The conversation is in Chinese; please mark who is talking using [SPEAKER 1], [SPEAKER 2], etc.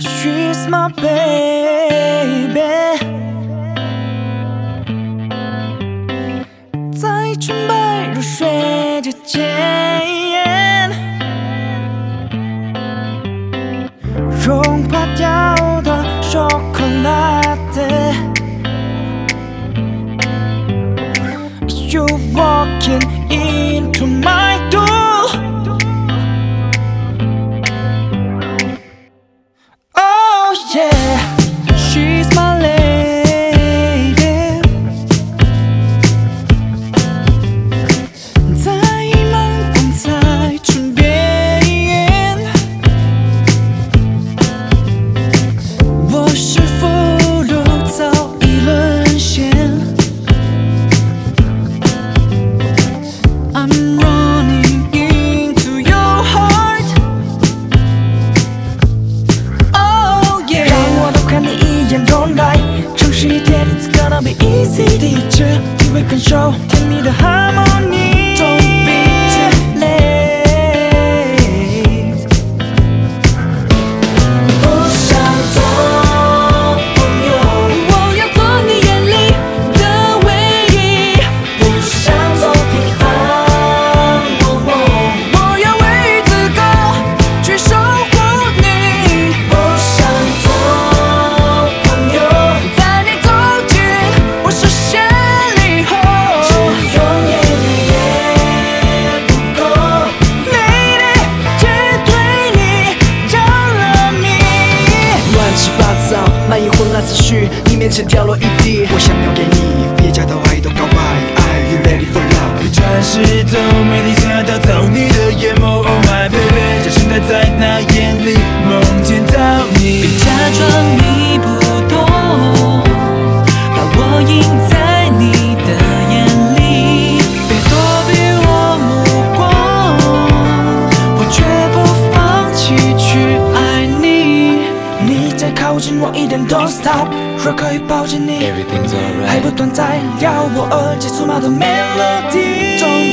[SPEAKER 1] she's my baby. 在纯白如雪之间融化掉的霜 my lips and don't lie True shit, yeah, it's gonna be easy. Teacher, you we can show? Give me the harmony.
[SPEAKER 2] 思绪，你面前掉落一地。我想留给你，别假到爱都告白，Are you ready for love？
[SPEAKER 3] 一转世走，美丽想要盗走你的眼眸，Oh my baby，真心待在那眼里，梦见到你。
[SPEAKER 1] 别假装你靠近我一点，Don't stop，若可以抱紧你
[SPEAKER 3] ，Everything's
[SPEAKER 1] 还。不断在撩我耳机粗暴的 melody。